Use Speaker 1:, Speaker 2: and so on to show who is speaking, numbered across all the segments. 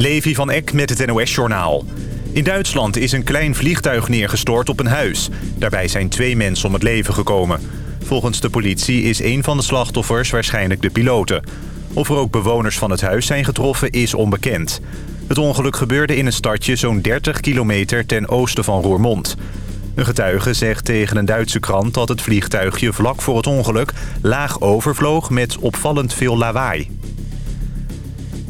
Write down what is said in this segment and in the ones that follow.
Speaker 1: Levi van Eck met het NOS-journaal. In Duitsland is een klein vliegtuig neergestort op een huis. Daarbij zijn twee mensen om het leven gekomen. Volgens de politie is een van de slachtoffers waarschijnlijk de piloten. Of er ook bewoners van het huis zijn getroffen is onbekend. Het ongeluk gebeurde in een stadje zo'n 30 kilometer ten oosten van Roermond. Een getuige zegt tegen een Duitse krant dat het vliegtuigje vlak voor het ongeluk laag overvloog met opvallend veel lawaai.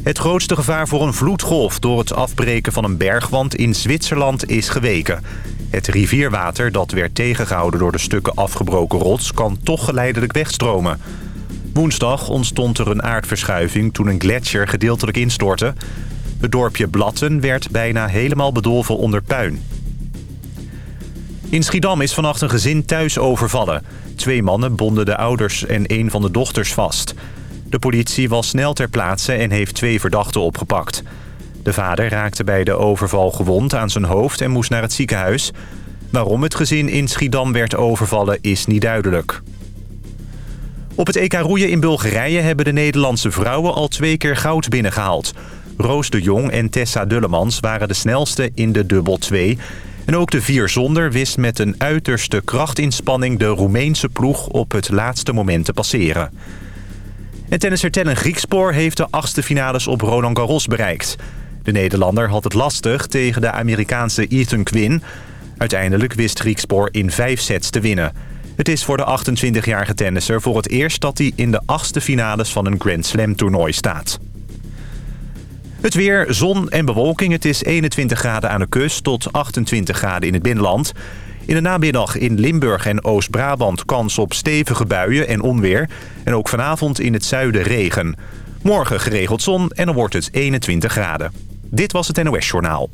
Speaker 1: Het grootste gevaar voor een vloedgolf door het afbreken van een bergwand in Zwitserland is geweken. Het rivierwater dat werd tegengehouden door de stukken afgebroken rots kan toch geleidelijk wegstromen. Woensdag ontstond er een aardverschuiving toen een gletsjer gedeeltelijk instortte. Het dorpje Blatten werd bijna helemaal bedolven onder puin. In Schiedam is vannacht een gezin thuis overvallen. Twee mannen bonden de ouders en een van de dochters vast. De politie was snel ter plaatse en heeft twee verdachten opgepakt. De vader raakte bij de overval gewond aan zijn hoofd en moest naar het ziekenhuis. Waarom het gezin in Schiedam werd overvallen is niet duidelijk. Op het EK roeien in Bulgarije hebben de Nederlandse vrouwen al twee keer goud binnengehaald. Roos de Jong en Tessa Dullemans waren de snelste in de dubbel 2. En ook de vier zonder wist met een uiterste krachtinspanning de Roemeense ploeg op het laatste moment te passeren. En tennisser Tellen Griekspoor heeft de achtste finales op Roland Garros bereikt. De Nederlander had het lastig tegen de Amerikaanse Ethan Quinn. Uiteindelijk wist Griekspoor in vijf sets te winnen. Het is voor de 28-jarige tennisser voor het eerst dat hij in de achtste finales van een Grand Slam toernooi staat. Het weer, zon en bewolking. Het is 21 graden aan de kust tot 28 graden in het binnenland. In de namiddag in Limburg en Oost-Brabant kans op stevige buien en onweer. En ook vanavond in het zuiden regen. Morgen geregeld zon en dan wordt het 21 graden. Dit was het NOS Journaal.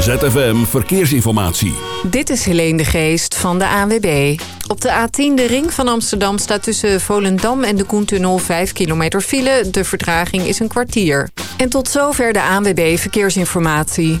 Speaker 2: ZFM Verkeersinformatie.
Speaker 3: Dit is Helene de Geest van de ANWB. Op de A10, de ring van Amsterdam, staat tussen Volendam en de Koentunnel 5 kilometer file. De vertraging is een kwartier. En tot zover de ANWB Verkeersinformatie.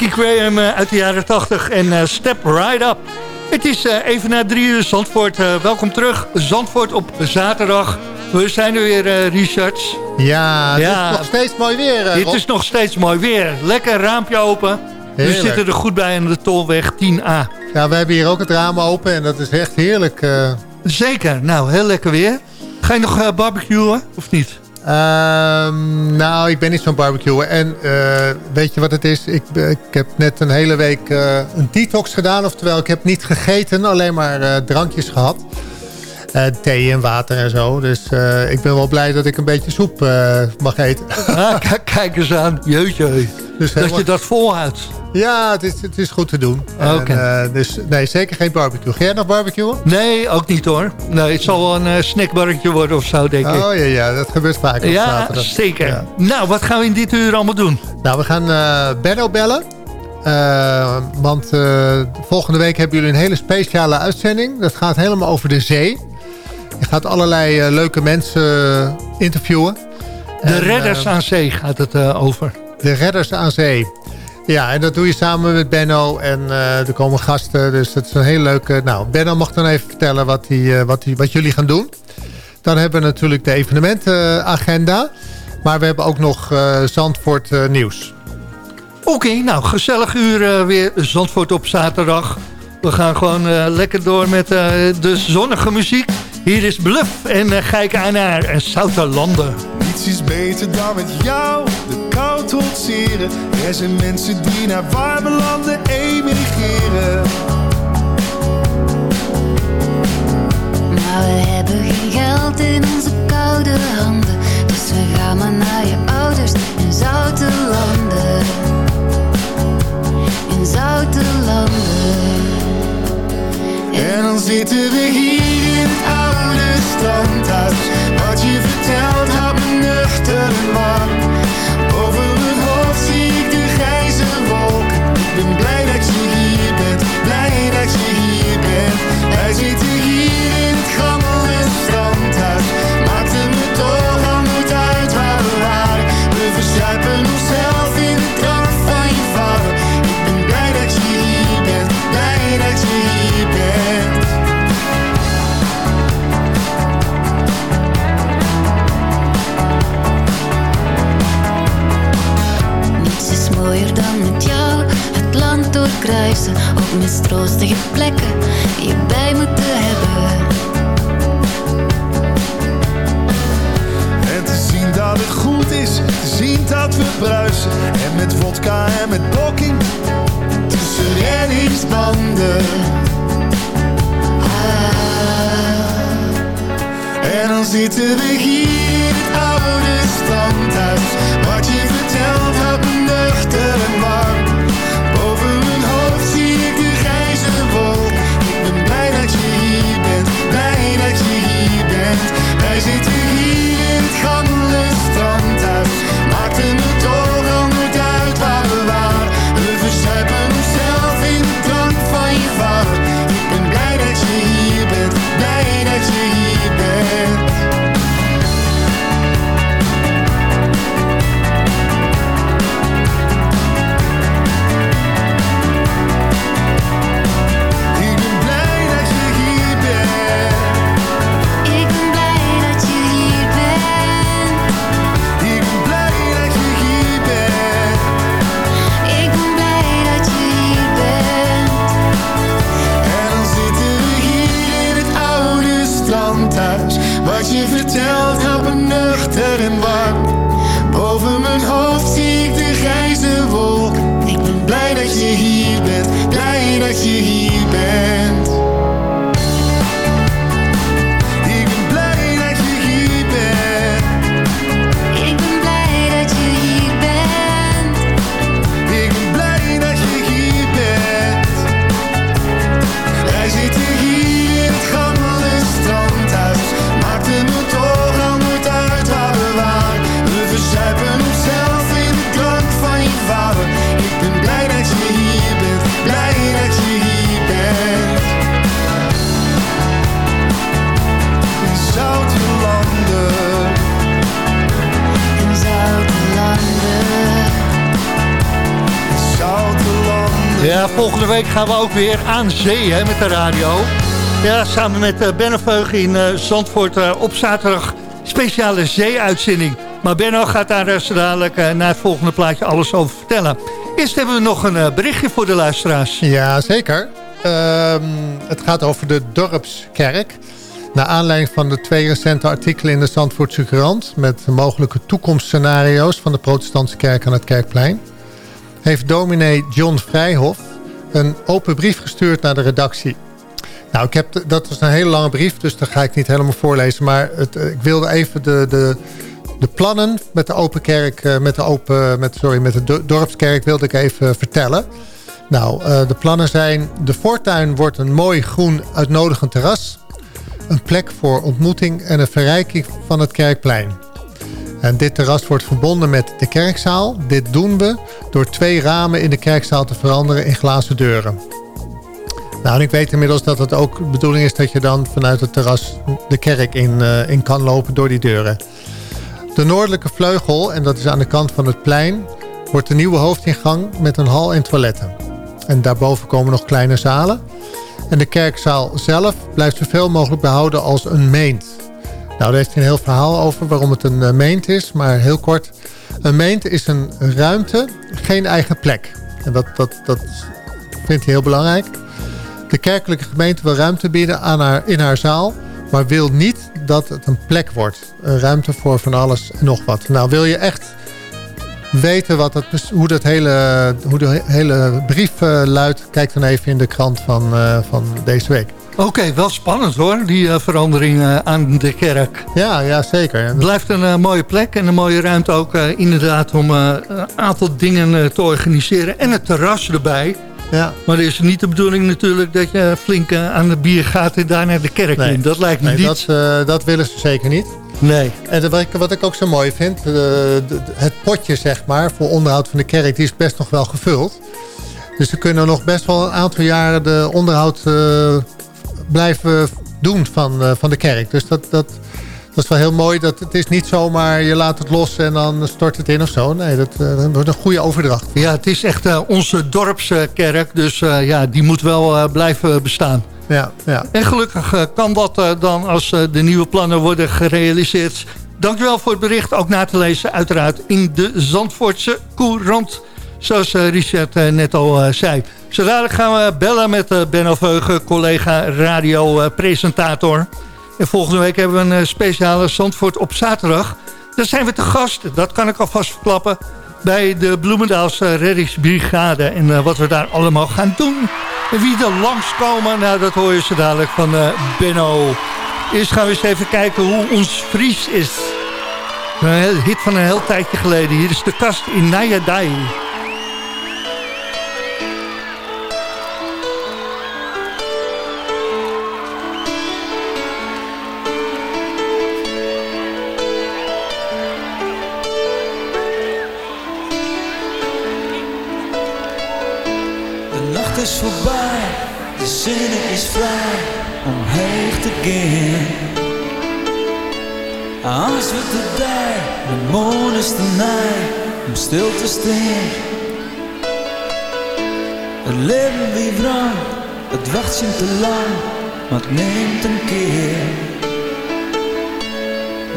Speaker 4: Jackie Graham uit de jaren 80 en Step Right Up. Het is even na drie uur Zandvoort. welkom terug. Zandvoort op zaterdag. We zijn er weer, Richards.
Speaker 5: Ja, het ja, is nog steeds mooi weer.
Speaker 4: het is nog steeds mooi weer. Lekker raampje open. We zitten er goed bij aan de Tolweg 10A.
Speaker 5: Ja, we hebben hier ook het raam open en dat is echt heerlijk.
Speaker 4: Zeker. Nou, heel lekker weer. Ga je nog barbecuen of niet?
Speaker 5: Ehm, nou, ik ben niet zo'n barbecue. En uh, weet je wat het is? Ik, ik heb net een hele week uh, een detox gedaan. Oftewel, ik heb niet gegeten, alleen maar drankjes gehad. thee en water en zo. Dus ik ben wel blij dat ik een beetje soep mag eten.
Speaker 4: Ah, kijk eens aan. Jeetje. Dus dat je dat volhoudt.
Speaker 5: Ja, het is, het is goed te doen. Oké. Uh, dus nee, zeker geen barbecue. Ga jij nog barbecuen?
Speaker 4: Nee, ook niet hoor. Nee, het zal wel een uh, snackbarretje worden of zo, denk ik.
Speaker 5: Oh ja, ja dat gebeurt vaak op
Speaker 4: ja,
Speaker 5: zaterdag.
Speaker 4: Zeker. Ja. Nou, wat gaan we in dit uur allemaal doen?
Speaker 5: Nou, we gaan uh, Benno bellen. want volgende week hebben jullie een hele speciale uitzending. Dat gaat helemaal over de zee. Je gaat allerlei leuke mensen interviewen.
Speaker 4: De redders aan zee gaat het over.
Speaker 5: De redders aan zee. Ja, en dat doe je samen met Benno en uh, er komen gasten. Dus dat is een heel leuke... Nou, Benno mag dan even vertellen wat, die, uh, wat, die, wat jullie gaan doen. Dan hebben we natuurlijk de evenementenagenda. Maar we hebben ook nog uh, Zandvoort nieuws.
Speaker 4: Oké, okay, nou, gezellig uur weer Zandvoort op zaterdag. We gaan gewoon lekker door met de zonnige muziek. Hier is Bluff en uh, Gijk aan naar en Zouterlanden.
Speaker 6: Niets is beter dan met jou de trotseren. Er zijn mensen die naar warme landen emigreren.
Speaker 7: Maar we hebben geen geld in onze koude handen. Dus we gaan maar naar je ouders in Zouterlanden. In Zouterlanden.
Speaker 6: En dan zitten we hier in het oude strandhuis. Wat je vertelt houdt me nuchter en Over
Speaker 4: volgende week gaan we ook weer aan zee hè, met de radio. Ja, samen met uh, Benno Veug in uh, Zandvoort uh, op zaterdag speciale zee-uitzending. Maar Benno gaat daar zo dadelijk na het volgende plaatje alles over vertellen. Eerst hebben we nog een berichtje voor de luisteraars.
Speaker 5: Ja, zeker. Ehm, het gaat over de Dorpskerk. Naar aanleiding van de twee recente artikelen in de Zandvoortse krant... met mogelijke toekomstscenario's van de protestantse kerk aan het Kerkplein... heeft dominee John Vrijhof een open brief gestuurd naar de redactie. Nou, ik heb, dat is een hele lange brief, dus dat ga ik niet helemaal voorlezen. Maar het, ik wilde even de, de, de plannen met de open kerk, eh, met de, open, met, sorry, met de dorpskerk wilde ik even vertellen. Nou, uh, de plannen zijn... de voortuin wordt een mooi groen uitnodigend terras. Een plek voor ontmoeting en een verrijking van het kerkplein. En dit terras wordt verbonden met de kerkzaal. Dit doen we door twee ramen in de kerkzaal te veranderen in glazen deuren. Nou, ik weet inmiddels dat het ook de bedoeling is dat je dan vanuit het terras de kerk in, uh, in kan lopen door die deuren. De noordelijke vleugel, en dat is aan de kant van het plein, wordt de nieuwe hoofdingang met een hal en toiletten. En daarboven komen nog kleine zalen. En de kerkzaal zelf blijft zoveel mogelijk behouden als een meent. Nou, daar heeft hij een heel verhaal over waarom het een uh, meent is. Maar heel kort, een meent is een ruimte, geen eigen plek. En dat, dat, dat vindt hij heel belangrijk. De kerkelijke gemeente wil ruimte bieden aan haar, in haar zaal... maar wil niet dat het een plek wordt. Een ruimte voor van alles en nog wat. Nou, wil je echt weten wat het, hoe, dat hele, hoe de hele brief uh, luidt... kijk dan even in de krant van, uh, van deze week.
Speaker 4: Oké, wel spannend hoor, die uh, verandering aan de kerk.
Speaker 5: Ja, ja zeker. Het
Speaker 4: blijft een mooie plek en een mooie ruimte ook inderdaad... om een aantal dingen te organiseren. En het terras erbij... Ja. Maar het is niet de bedoeling natuurlijk dat je flink aan de bier gaat en daar naar de kerk nee. in. Dat lijkt me
Speaker 5: nee,
Speaker 4: niet.
Speaker 5: Dat, dat willen ze zeker niet.
Speaker 4: Nee.
Speaker 5: En wat ik, wat ik ook zo mooi vind, het potje zeg maar voor onderhoud van de kerk, die is best nog wel gevuld. Dus ze kunnen nog best wel een aantal jaren de onderhoud blijven doen van, uh, van de kerk. Dus dat, dat, dat is wel heel mooi. Dat, het is niet zomaar je laat het los en dan stort het in of zo. Nee, dat, dat wordt een goede overdracht.
Speaker 4: Ja, het is echt uh, onze dorpskerk. Dus uh, ja, die moet wel blijven bestaan.
Speaker 5: Ja, ja.
Speaker 4: En gelukkig kan dat dan als de nieuwe plannen worden gerealiseerd. Dankjewel voor het bericht. Ook na te lezen uiteraard in de Zandvoortse Courant. Zoals Richard net al zei. Zodra gaan we bellen met Benno Veugen, collega radiopresentator. En volgende week hebben we een speciale Zandvoort op zaterdag. Daar zijn we te gast, dat kan ik alvast verklappen... bij de Bloemendaalse reddingsbrigade. En wat we daar allemaal gaan doen. En wie er langskomen, nou, dat hoor je zo dadelijk van Benno. Eerst gaan we eens even kijken hoe ons Fries is. Een hit van een heel tijdje geleden. Hier is de kast in Nayadai.
Speaker 8: Is heen te gaan. Als we te dij, de moon is te nij om stil te staan. Het leven wie wrang, het wacht je te lang, maar het neemt een keer.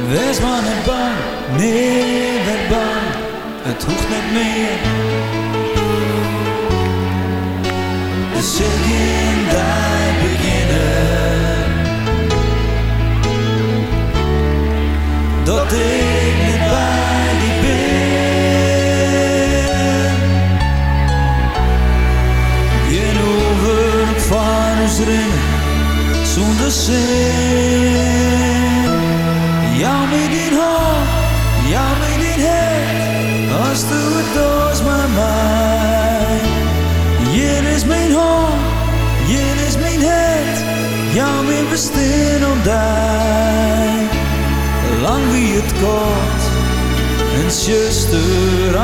Speaker 8: Wees maar niet bang, nee, werd bang, het hoeft niet meer. zingen daar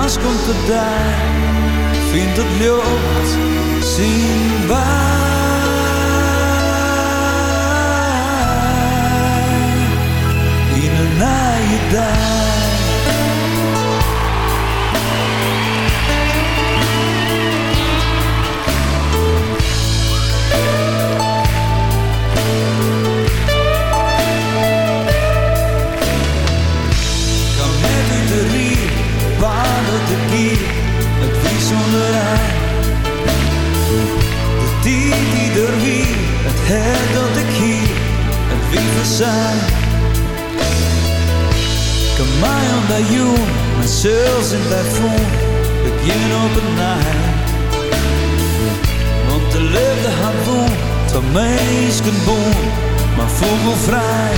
Speaker 8: als komt het daar, vindt het lucht, zien wij. die in voel, ik jen op het naai. Want de liefde had woon, van meesken boom, maar vogelvrij.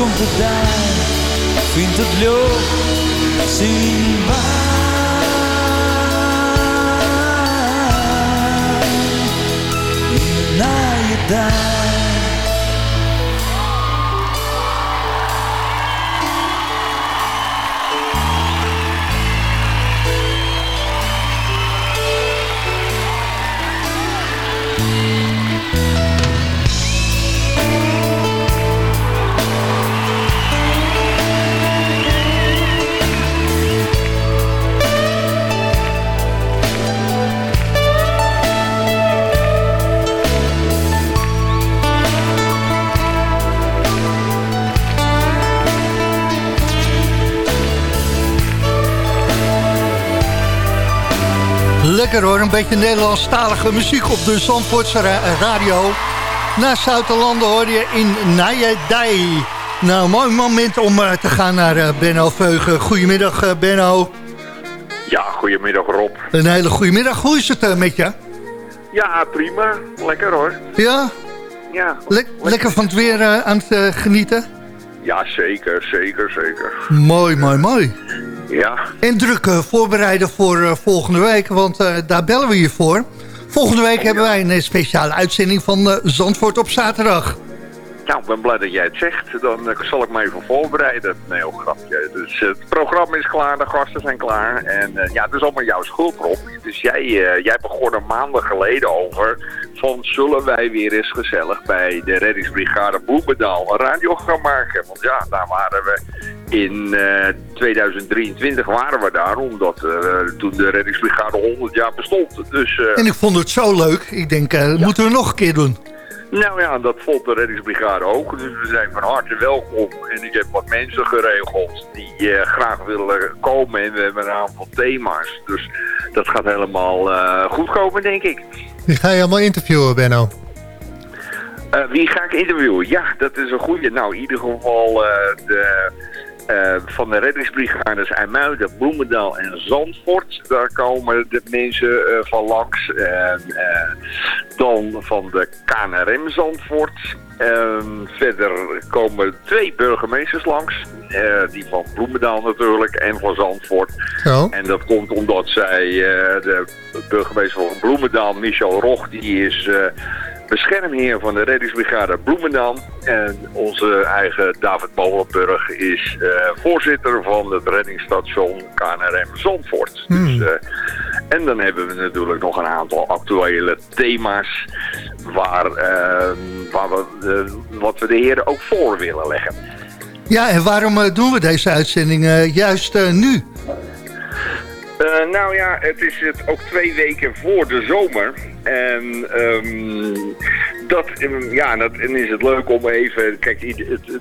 Speaker 8: Komt het daar, vindt het leuk, zien wij.
Speaker 4: Lekker hoor, een beetje Nederlandstalige muziek op de Zandvoortse ra- radio. Na Zoutelanden hoor je in Nijedij. Nou, mooi moment om eh, te gaan naar eh, Benno Veugen. Goedemiddag eh, Benno.
Speaker 9: Ja, goedemiddag Rob.
Speaker 4: Een hele goede middag. Hoe is het met je?
Speaker 9: Ja, prima. Lekker hoor.
Speaker 4: Ja?
Speaker 9: Ja,
Speaker 4: Le- lekker van het weer aan het genieten?
Speaker 9: ja zeker, zeker, zeker.
Speaker 4: Mooi, mooi, mooi.
Speaker 9: Ja,
Speaker 4: En druk eh, voorbereiden voor eh, volgende week, want eh, daar bellen we je voor. Volgende week hebben wij een speciale uitzending van Zandvoort op zaterdag.
Speaker 9: nou, ik ben blij dat jij het zegt. Dan zal ik me even voorbereiden. Nee, heel grapje. Dus het programma is klaar, de gasten zijn klaar. En ja, het is allemaal jouw schuld, Rob. Dus jij, jij begon er maanden geleden over... van zullen wij weer eens gezellig bij de reddingsbrigade Bloemendaal een radio gaan maken. Want ja, daar waren we in eh, 2023 waren we daar, omdat eh, toen de reddingsbrigade 100 jaar bestond. Dus eh,
Speaker 4: En ik vond het zo leuk. Ik denk, eh, dat moeten we nog een keer doen.
Speaker 9: nou ja, dat vond de reddingsbrigade ook. Dus we zijn van harte welkom. En ik heb wat mensen geregeld die eh, graag willen komen. En we hebben een aantal thema's. Dus dat gaat helemaal eh, goed komen, denk ik.
Speaker 5: Die ga je allemaal interviewen, Benno.
Speaker 9: Eh, wie ga ik interviewen? Ja, dat is een goede. Nou, in ieder geval eh, de, eh, van de reddingsbrigades IJmuiden, Bloemendaal en Zandvoort. Daar komen de mensen eh, van langs. En, eh, dan van de KNRM Zandvoort. Verder komen twee burgemeesters langs. Die van Bloemendaal natuurlijk en van Zandvoort. En dat komt omdat zij, de burgemeester van Bloemendaal, Michel Roch, die is beschermheer van de reddingsbrigade Bloemendaal. En onze eigen David Molenburg is eh, voorzitter van het reddingsstation KNRM Zandvoort.
Speaker 5: Hmm.
Speaker 9: Dus, eh, en dan hebben we natuurlijk nog een aantal actuele thema's waar, eh, waar we, wat we de heren ook voor willen leggen.
Speaker 4: Ja, en waarom doen we deze uitzending juist nu?
Speaker 9: Nou ja, het is het ook twee weken voor de zomer. En ehm, dat, ja, dat, en is het leuk om even... Kijk,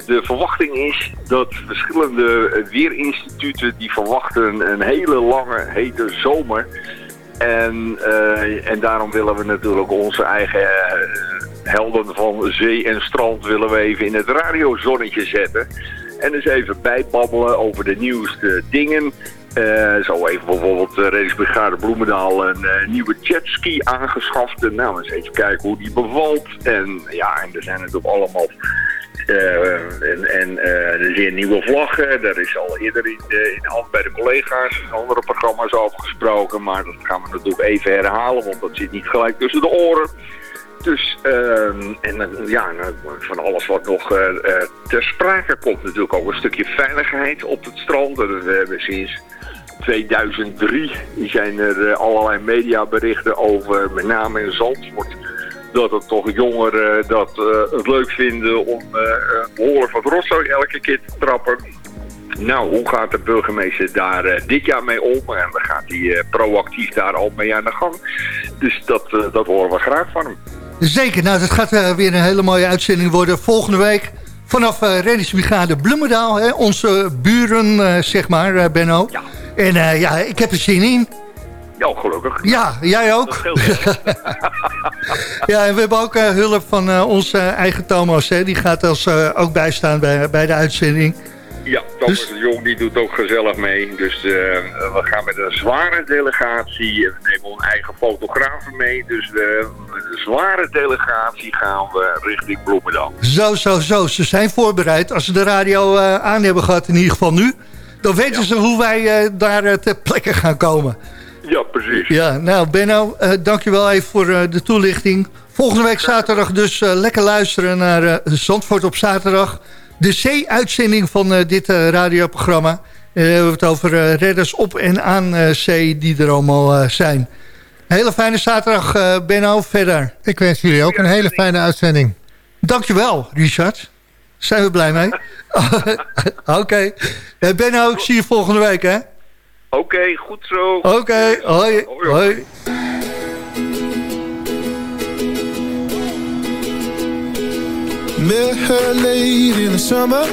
Speaker 9: de verwachting is dat verschillende eh, weerinstituten... die verwachten een hele lange, hete zomer. En, eh, en daarom willen we natuurlijk onze eigen eh, helden van zee en strand willen we even in het radiozonnetje zetten. En eens even bijbabbelen over de nieuwste dingen. Eh, zo even bijvoorbeeld uh, Reddingsbrigade Bloemendaal een eh, nieuwe jetski aangeschaft. En nou, eens even kijken hoe die bevalt. En ja, en er zijn natuurlijk allemaal... en en er zijn nieuwe vlaggen. Daar is al eerder in, hand bij de collega's in andere programma's over gesproken. Maar dat gaan we natuurlijk even herhalen, want dat zit niet gelijk tussen de oren. Dus, ehm, en eh, ja, van alles wat nog uh, ter sprake komt natuurlijk ook een stukje veiligheid op het strand. We hebben sinds 2003 zijn er allerlei mediaberichten over, met name in Zandvoort, dat het toch jongeren dat het leuk vinden om behoorlijk wat rotzooi elke keer te trappen. Nou, hoe gaat de burgemeester daar uh, dit jaar mee om? En dan gaat hij uh, proactief daar al mee aan de gang. Dus dat, uh, dat horen we graag van hem.
Speaker 4: Zeker, nou dat gaat uh, weer een hele mooie uitzending worden volgende week. Vanaf uh, Reddingsbrigade Bloemendaal, hè, onze buren, uh, zeg maar, Benno.
Speaker 9: Ja.
Speaker 4: En ja, ik heb er zin in.
Speaker 9: Ja, gelukkig.
Speaker 4: Ja, jij ook. ja, en we hebben ook hulp van onze eigen Thomas. Hè. Die gaat ons ook bijstaan bij, bij de uitzending.
Speaker 9: Ja, Thomas dus... de Jong die doet ook gezellig mee. Dus we gaan met een zware delegatie. We nemen onze eigen fotografen mee. Dus met een zware delegatie gaan we richting Bloemendaal.
Speaker 4: Zo, zo, zo. Ze zijn voorbereid. Als ze de radio aan hebben gehad, in ieder geval nu... dan weten ja. ze hoe wij daar ter plekke gaan komen.
Speaker 9: Ja, precies.
Speaker 4: Ja, nou Benno, dankjewel even voor de toelichting. Volgende week zaterdag dus lekker luisteren naar Zandvoort op zaterdag de C-uitzending van uh, dit uh, radioprogramma. Uh, we hebben het over redders op en aan zee die er allemaal zijn. Een hele fijne zaterdag, Benno. Verder.
Speaker 5: Ik wens jullie ook een hele fijne uitzending.
Speaker 4: Dankjewel, Richard. Zijn we blij mee? Oké. Okay. Benno, ik zie je volgende week, hè?
Speaker 9: Oké, okay, goed zo.
Speaker 4: Oké, okay. hoi. hoi. hoi.
Speaker 6: Met her late in the summer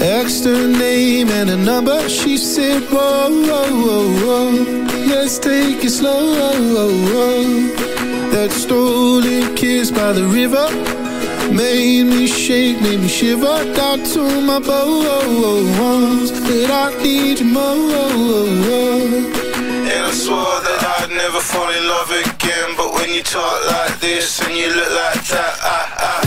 Speaker 6: Asked her name and a number She said, whoa, whoa, whoa, whoa Let's take it slow That stolen kiss by the river Made me shake, made me shiver. Down to my bones That I need you more. And I swore that I'd never fall in love again. But when you talk like this And you look like that I, I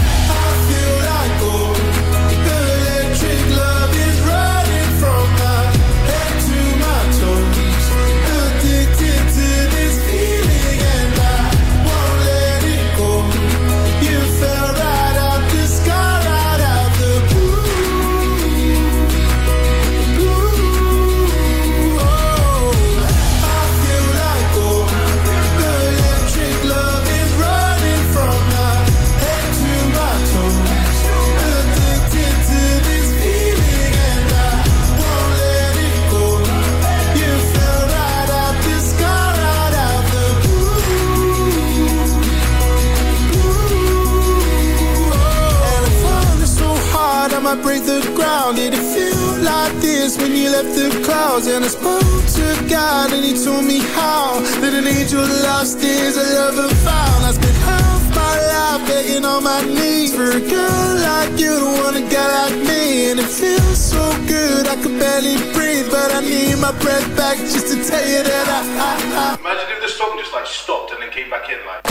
Speaker 6: ground. Did it feel like this when you left the clouds? And I spoke to God and he told me how. That an angel lost is a lover found. I spent half my life begging on my knees For a girl like you to want a guy like me. And it feels so good I could barely breathe. But I need my breath back just to tell you that I, I, I
Speaker 10: Imagine if the song just like stopped and then came back in like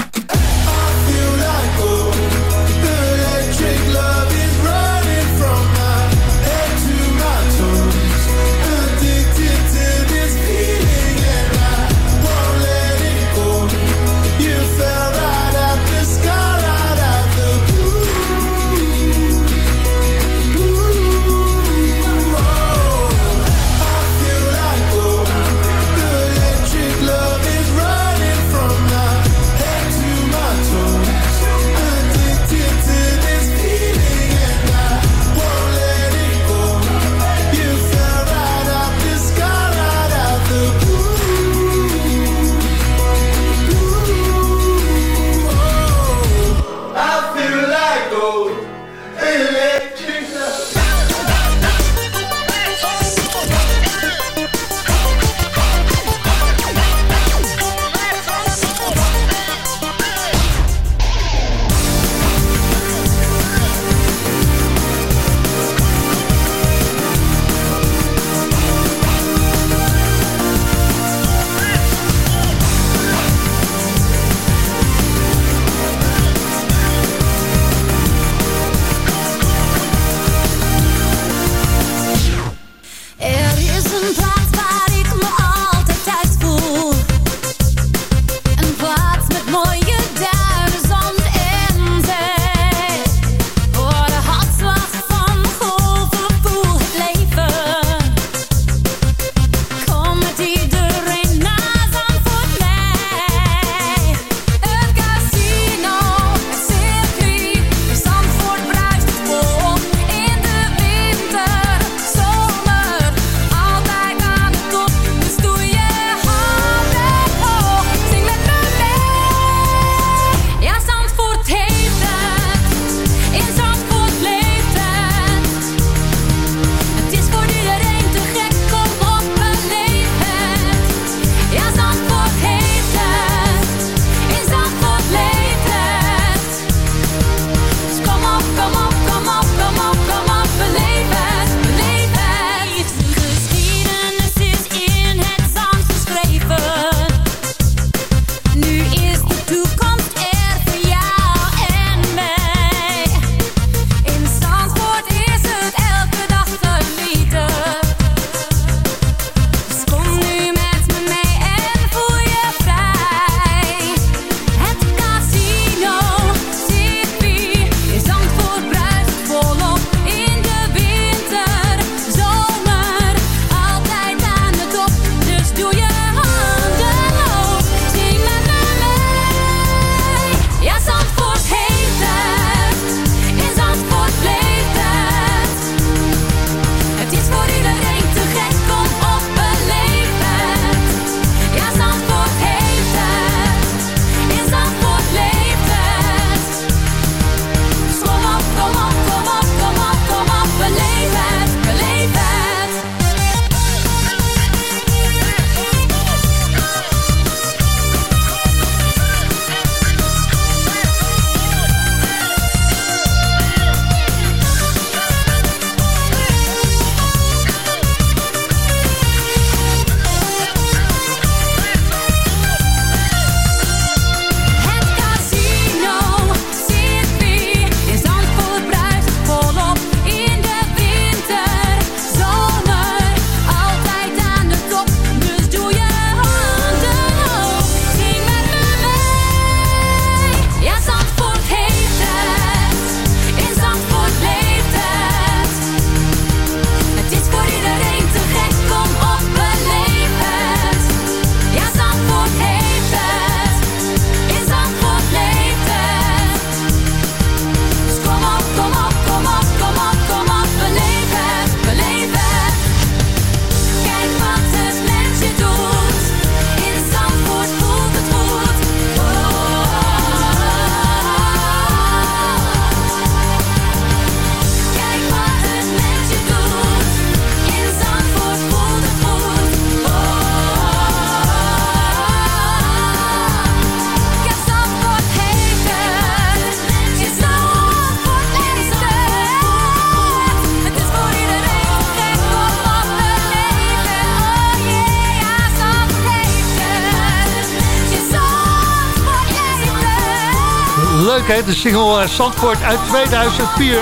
Speaker 4: Hè, de single uh, Zandvoort uit 2004.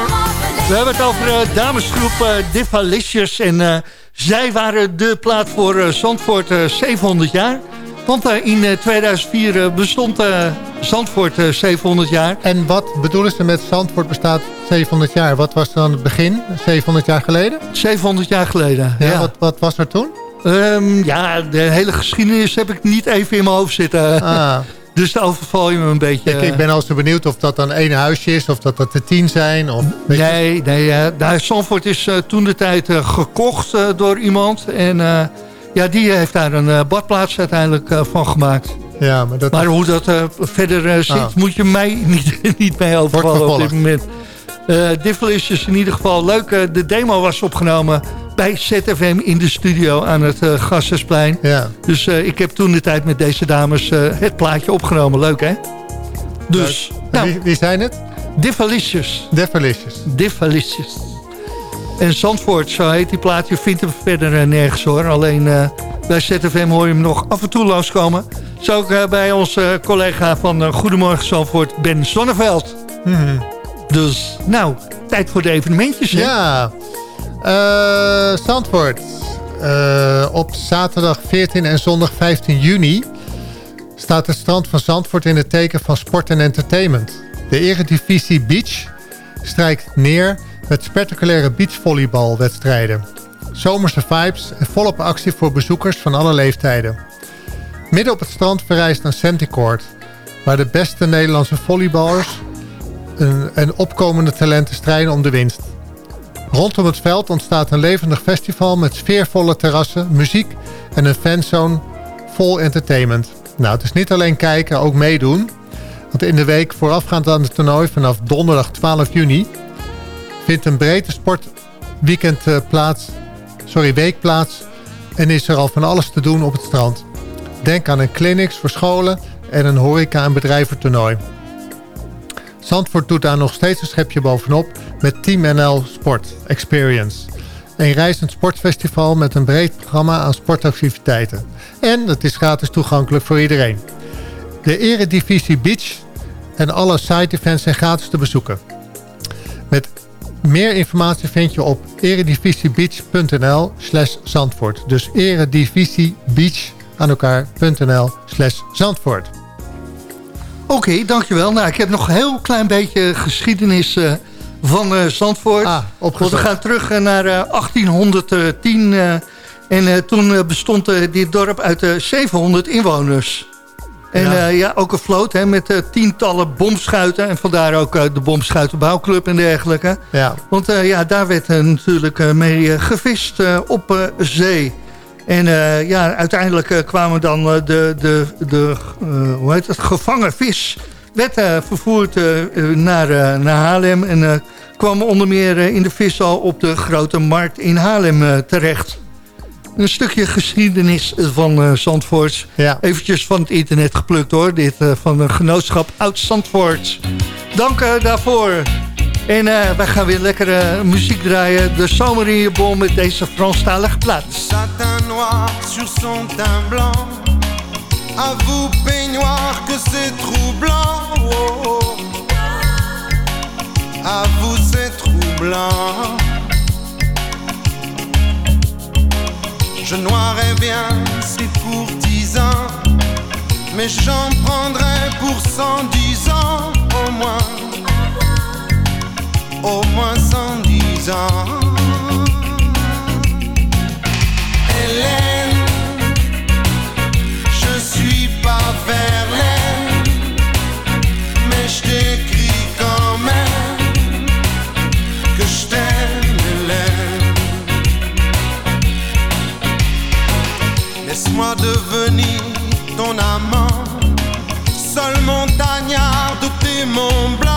Speaker 4: We hebben het over uh, damesgroep uh, Divalicious. En zij waren de plaat voor Zandvoort 700 jaar. Want in 2004 bestond Zandvoort 700 jaar.
Speaker 5: En wat bedoelen ze met Zandvoort bestaat 700 jaar? Wat was dan het begin, 700 jaar geleden?
Speaker 4: 700 jaar geleden,
Speaker 5: ja. ja. Wat, wat was er toen?
Speaker 4: Um, ja, de hele geschiedenis heb ik niet even in mijn hoofd zitten.
Speaker 5: Ah.
Speaker 4: Dus daar overval je me een beetje.
Speaker 5: Ik, ik ben al zo benieuwd of dat dan één huisje is, of dat dat er tien zijn. Of,
Speaker 4: nee, nee uh, Zandvoort is uh, toen de tijd uh, gekocht door iemand. En ja, die heeft daar een badplaats uiteindelijk van gemaakt.
Speaker 5: Ja, maar, dat
Speaker 4: maar hoe dat verder zit, ah. moet je mij niet, niet mee overvallen op dit moment. Uh, is in ieder geval leuk. de demo was opgenomen bij ZFM in de studio aan het uh, Gassersplein.
Speaker 5: Ja.
Speaker 4: Dus uh, ik heb toen de tijd met deze dames het plaatje opgenomen. Leuk, hè? Dus,
Speaker 5: nou, wie, wie, zijn het?
Speaker 4: Diffalicious.
Speaker 5: Diffalicious.
Speaker 4: Diffalicious. En Zandvoort, zo heet die plaatje, vindt hem verder nergens hoor. Alleen bij ZFM hoor je hem nog af en toe langskomen. Zo ook bij onze collega van Goedemorgen Zandvoort, Ben Sonneveld.
Speaker 5: Mm
Speaker 4: Dus, nou, tijd voor de evenementjes.
Speaker 5: Ja, uh, Zandvoort. Uh, op zaterdag 14 en zondag 15 juni staat het strand van Zandvoort in het teken van sport en entertainment. De Eredivisie Beach strijkt neer met spectaculaire beachvolleybalwedstrijden. Zomerse vibes en volop actie voor bezoekers van alle leeftijden. Midden op het strand verrijst een Centicourt, waar de beste Nederlandse volleyballers en opkomende talenten strijden om de winst. Rondom het veld ontstaat een levendig festival met sfeervolle terrassen, muziek en een fanzone vol entertainment. Nou, het is niet alleen kijken, ook meedoen. Want in de week voorafgaand aan het toernooi vanaf donderdag 12 juni... vindt een brede sportweekend uh, plaats, sorry, week plaats... en is er al van alles te doen op het strand. Denk aan een clinics voor scholen en een horeca- en bedrijventoernooi. Zandvoort doet daar nog steeds een schepje bovenop met Team NL Sport Experience. Een reizend sportfestival met een breed programma aan sportactiviteiten. En het is gratis toegankelijk voor iedereen. De Eredivisie Beach en alle side-events zijn gratis te bezoeken. Met meer informatie vind je op eredivisiebeach.nl slash Zandvoort. Dus eredivisiebeach aan elkaar.nl slash Zandvoort.
Speaker 4: Oké, dankjewel. Nou, ik heb nog een heel klein beetje geschiedenis uh, van uh, Zandvoort.
Speaker 5: Ah,
Speaker 4: we gaan terug uh, naar 1810. en toen bestond dit dorp uit 700 inwoners. En ja, ja ook een vloot hè, met tientallen bomschuiten. En vandaar ook de bomschuitenbouwclub en dergelijke.
Speaker 5: Ja.
Speaker 4: Want ja, daar werd natuurlijk mee gevist op zee. En uh, ja, uiteindelijk uh, kwamen dan uh, de, de, de hoe heet het, gevangen vis... werd vervoerd naar, naar Haarlem... en kwam onder meer in de vishal op de Grote Markt in Haarlem terecht. Een stukje geschiedenis van Zandvoort.
Speaker 5: Ja.
Speaker 4: Eventjes van het internet geplukt hoor. Dit van een genootschap Oud Zandvoort. Dank daarvoor. En uh, wij gaan weer lekkere muziek draaien. De zomer in je bol met deze Franstalige plaat.
Speaker 6: Satin noir sur son teint blanc. À vous peignoir que c'est troublant. Oh. À vous c'est troublant. Je noirais bien ces courtisans. Mais j'en prendrais pour cent dix ans au moins au moins cent dix ans. Hélène, je suis pas Verlaine, mais je t'écris quand même que je t'aime, Hélène. Laisse-moi devenir ton amant, seul montagnard de tes monts blancs.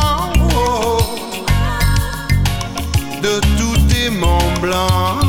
Speaker 6: De tous tes monts blancs.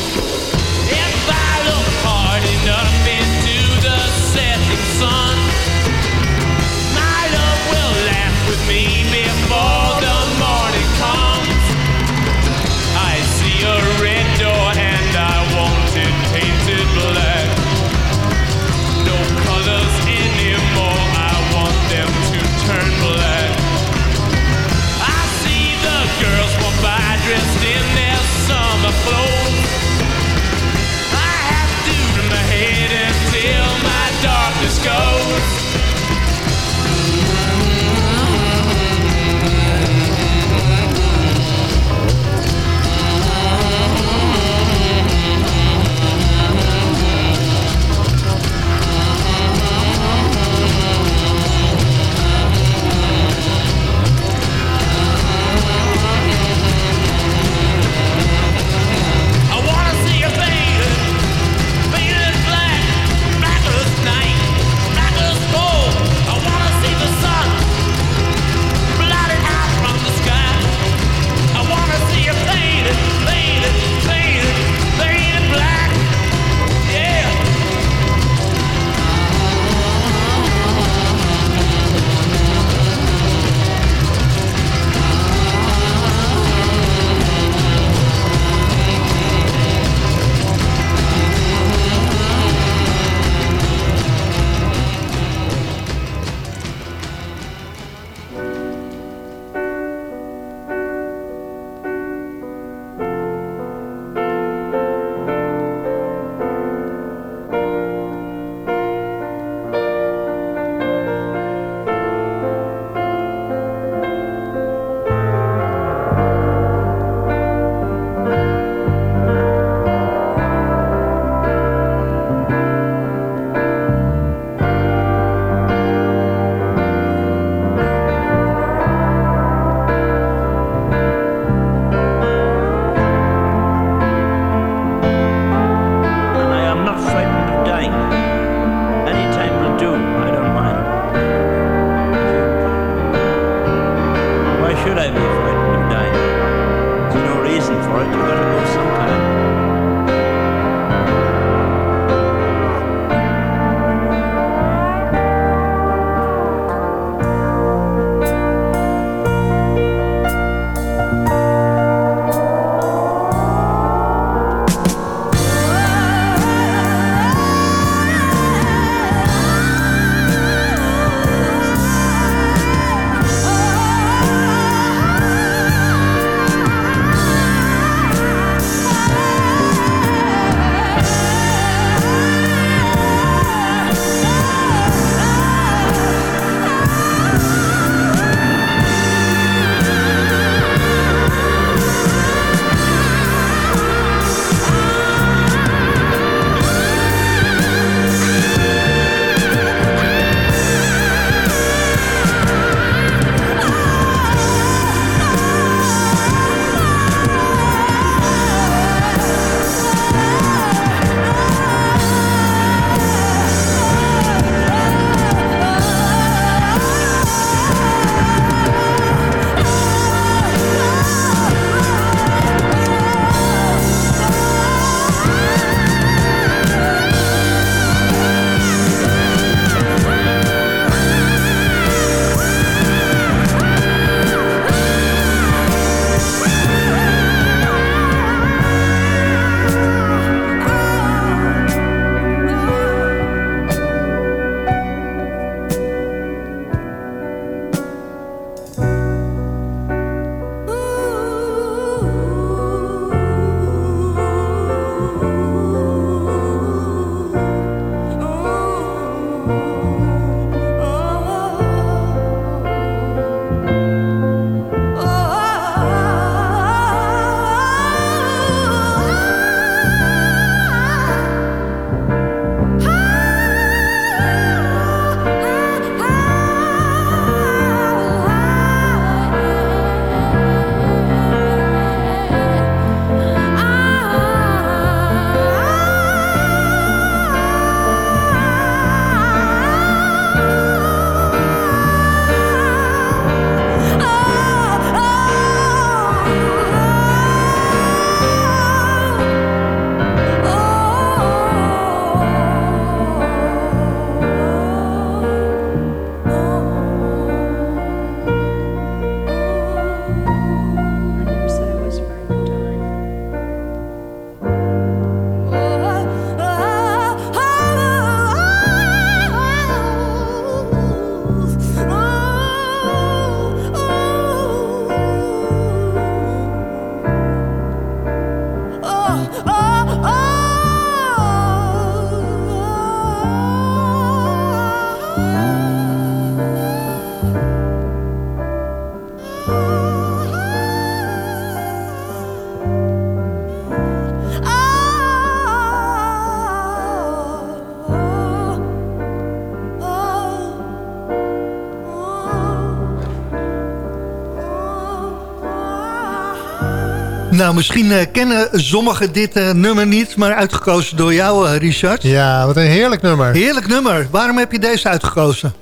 Speaker 4: Nou, misschien eh, kennen sommigen dit eh, nummer niet, maar uitgekozen door jou, eh, Richard.
Speaker 5: Ja, wat een heerlijk nummer.
Speaker 4: Heerlijk nummer. Waarom heb je deze uitgekozen?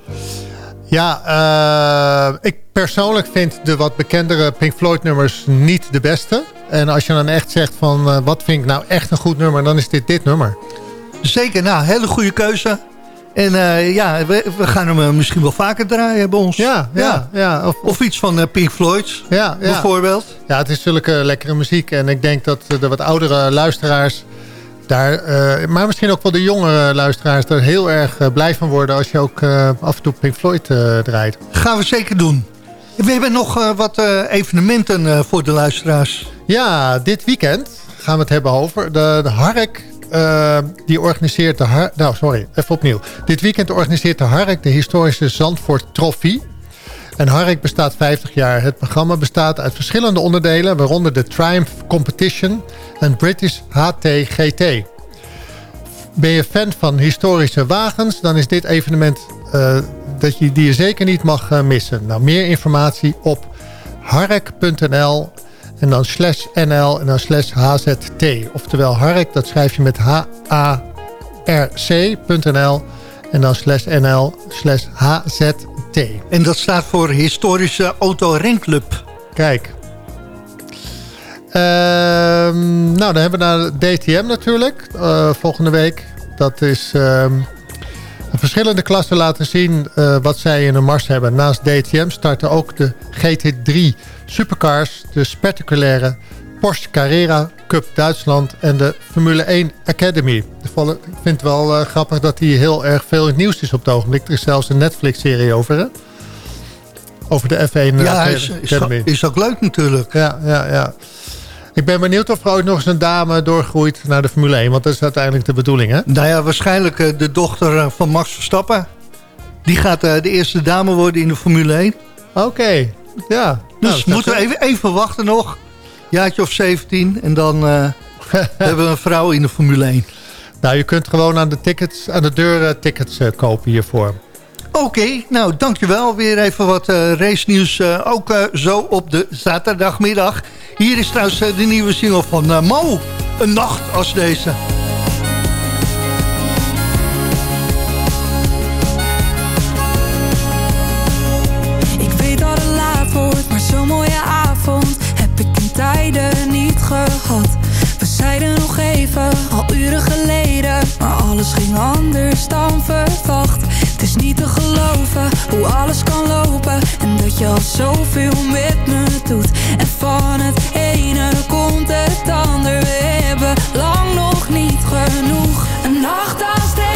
Speaker 5: Ja, ik persoonlijk vind de wat bekendere Pink Floyd nummers niet de beste. En als je dan echt zegt van wat vind ik nou echt een goed nummer, dan is dit dit nummer.
Speaker 4: Zeker, nou, hele goede keuze. En eh, ja, we, we gaan hem eh, misschien wel vaker draaien bij ons.
Speaker 5: Ja, ja, ja. Of,
Speaker 4: Of iets van eh, Pink Floyd,
Speaker 5: ja, ja.
Speaker 4: bijvoorbeeld.
Speaker 5: Ja, het is zulke lekkere muziek. En ik denk dat de wat oudere luisteraars daar, maar misschien ook wel de jongere luisteraars, er heel erg blij van worden als je ook af en toe Pink Floyd draait.
Speaker 4: Gaan we zeker doen. We hebben nog wat evenementen voor de luisteraars.
Speaker 5: Ja, dit weekend gaan we het hebben over. De, de Hark, eh, die organiseert de Har Nou, sorry, even opnieuw. Dit weekend organiseert de Hark de historische Zandvoort Trophy. En Hark bestaat 50 jaar. Het programma bestaat uit verschillende onderdelen... waaronder de Triumph Competition en British HTGT. Ben je fan van historische wagens... dan is dit evenement eh, dat je, die je zeker niet mag eh, missen. Nou, meer informatie op hark.nl en dan slash nl en dan slash hzt. Oftewel hark, dat schrijf je met h-a-r-c.nl en dan slash nl slash hzt.
Speaker 4: En dat staat voor Historische Autorenclub.
Speaker 5: Kijk. Ehm, nou, dan hebben we naar DTM natuurlijk. eh, volgende week. Dat is ehm, verschillende klassen laten zien eh, wat zij in de mars hebben. Naast DTM starten ook de GT3 Supercars, de spectaculaire Porsche Carrera Cup Duitsland en de Formule 1 Academy. Ik vind het wel eh, grappig dat die heel erg veel in het nieuws is op het ogenblik. Er is zelfs een Netflix-serie over, hè? Over de F1
Speaker 4: Ja,
Speaker 5: Academy.
Speaker 4: is, is, is ook leuk natuurlijk.
Speaker 5: Ja, ja, ja. Ik ben benieuwd of er ooit nog eens een dame doorgroeit naar de Formule 1. Want dat is uiteindelijk de bedoeling, hè?
Speaker 4: Nou ja, waarschijnlijk eh, de dochter eh, van Max Verstappen. Die gaat eh, de eerste dame worden in de Formule 1.
Speaker 5: Oké, ja.
Speaker 4: Dus
Speaker 5: Nou,
Speaker 4: moeten we even, even wachten nog. Jaartje of 17. En dan eh, hebben we een vrouw in de Formule 1.
Speaker 5: Nou, je kunt gewoon aan de, tickets, aan de deur eh, tickets eh, kopen hiervoor.
Speaker 4: Oké, nou dankjewel. Weer even wat eh race nieuws. ook zo op de zaterdagmiddag. Hier is trouwens de nieuwe single van Mo. Een nacht als deze.
Speaker 11: Al uren geleden, maar alles ging anders dan verwacht. Het is niet te geloven hoe alles kan lopen en dat je al zoveel met me doet. En van het ene komt het ander, we hebben lang nog niet genoeg. Een nacht deze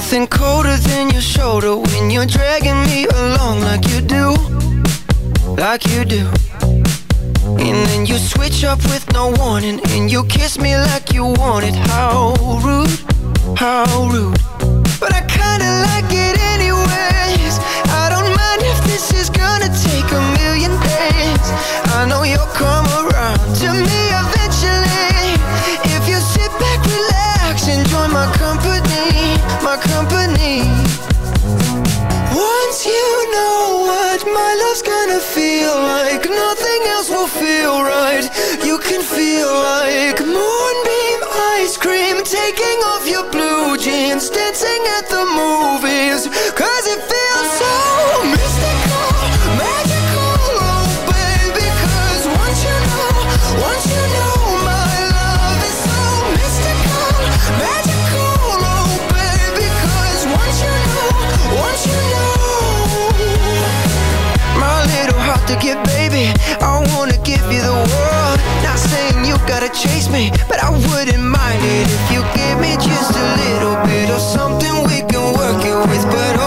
Speaker 12: nothing colder than your shoulder when you're dragging me along like you do, like you do. And then you switch up with no warning and you kiss me like you want it. How rude, how rude. Feel like moonbeam chase me, but I wouldn't mind it if you give me just a little bit of something we can work it with. But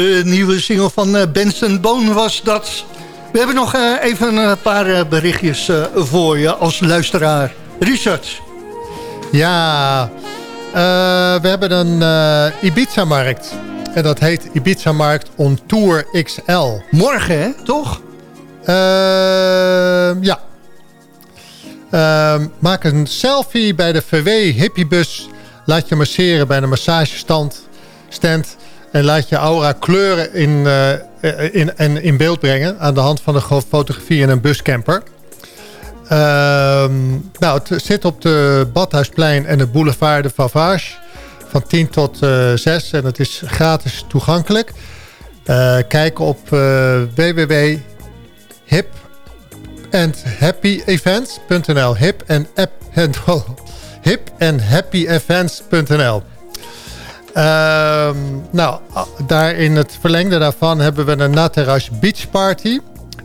Speaker 4: De nieuwe single van eh, Benson Boone was dat. We hebben nog eh, even een paar eh, berichtjes voor je als luisteraar. Richard.
Speaker 5: Ja, we hebben een eh, Ibiza-markt. En dat heet Ibiza-markt on Tour XL.
Speaker 4: Morgen, hè? Toch?
Speaker 5: Ehm, ja. Ehm, maak een selfie bij de VW hippiebus. Laat je masseren bij de massagestand stand, en laat je aura kleuren in, eh, in, en in beeld brengen... aan de hand van een fotografie in een buscamper. Ehm, nou, het zit op de Badhuisplein en de boulevard de Favage... van 10 tot eh 6 en het is gratis toegankelijk. Eh, kijk op eh www hip and hip app hip nou, a- daar in het verlengde daarvan hebben we een Naterras Beach Party.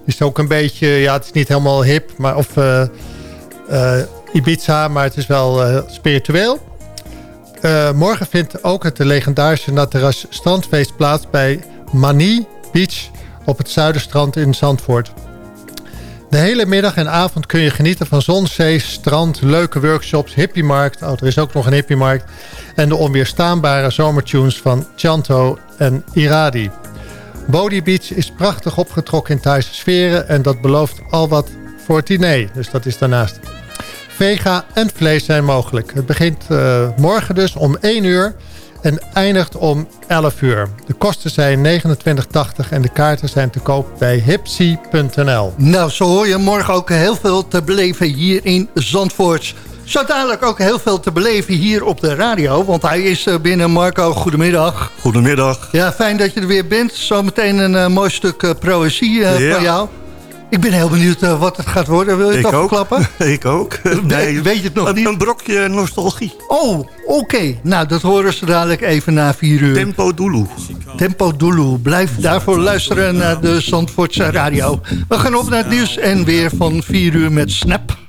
Speaker 5: Is ook een beetje, ja, het is niet helemaal hip, maar of eh, eh, Ibiza, maar het is wel eh, spiritueel. Morgen vindt ook het legendarische Naterras strandfeest plaats bij Mani Beach op het Zuiderstrand in Zandvoort. De hele middag en avond kun je genieten van zon, zee, strand, leuke workshops, hippiemarkt. Oh, er is ook nog een hippiemarkt. En de onweerstaanbare zomertunes van Chanto en Iradi. Bodie Beach is prachtig opgetrokken in Thaise sferen en dat belooft al wat voor het diner. Dus dat is daarnaast. Vega en vlees zijn mogelijk. Het begint eh, morgen dus om 1 uur en eindigt om 11 uur. De kosten zijn 29,80 en de kaarten zijn te koop bij hipsy.nl.
Speaker 4: Nou, zo hoor je morgen ook heel veel te beleven hier in Zandvoort. Zo dadelijk ook heel veel te beleven hier op de radio. Want hij is er binnen. Marco, goedemiddag.
Speaker 13: Goedemiddag.
Speaker 4: Ja, fijn dat je er weer bent. Zometeen een eh, mooi stuk eh, poëzie eh,
Speaker 13: Ja.
Speaker 4: van jou. Ik ben heel benieuwd eh, wat het gaat worden. Wil je het afklappen?
Speaker 13: Ik ook.
Speaker 4: Nee, weet je het nog
Speaker 13: een,
Speaker 4: niet?
Speaker 13: Een brokje nostalgie.
Speaker 4: Oh, oké. Nou, dat horen ze dadelijk even na vier uur.
Speaker 13: Tempo Dulu.
Speaker 4: Tempo Dulu. Blijf daarvoor luisteren naar de Zandvoortse radio. We gaan op naar het nieuws en weer van 4 uur met Snap.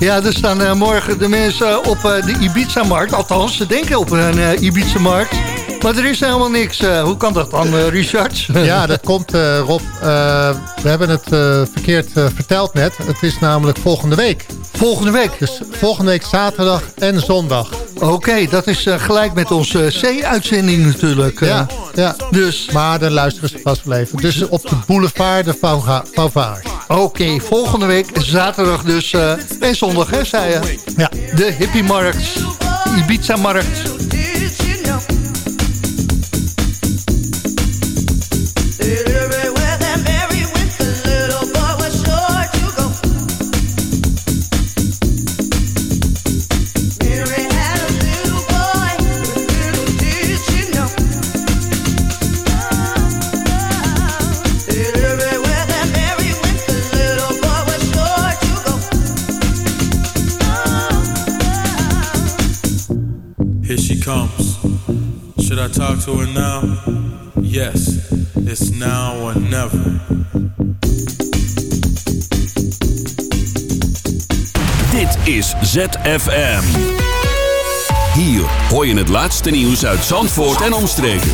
Speaker 14: Ja, er staan eh, morgen de mensen op eh, de Ibiza-markt. Althans, ze denken op een eh, Ibiza-markt. Maar er is helemaal niks. Hoe kan dat dan, Richard?
Speaker 5: Ja, dat komt, Rob. we hebben het verkeerd verteld net. Het is namelijk volgende week.
Speaker 14: Volgende week?
Speaker 5: Dus volgende week zaterdag en zondag.
Speaker 14: Oké, dat is gelijk met onze C-uitzending natuurlijk.
Speaker 5: Ja, ja.
Speaker 14: Dus.
Speaker 5: Maar dan luisteren ze vast wel even. Dus op de boulevard de Vauvage.
Speaker 14: Oké, volgende week zaterdag dus. eh, en zondag, hè, zei je?
Speaker 5: Ja.
Speaker 14: De hippie-markt. Ibiza-markt.
Speaker 15: To her now? Yes, it's now or never.
Speaker 16: Dit is ZFM. Hier hoor je het laatste nieuws uit Zandvoort en omstreken.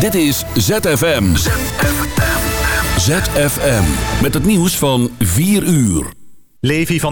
Speaker 16: Dit is ZFM. ZFM. Met het nieuws van 4 uur.
Speaker 1: Levi van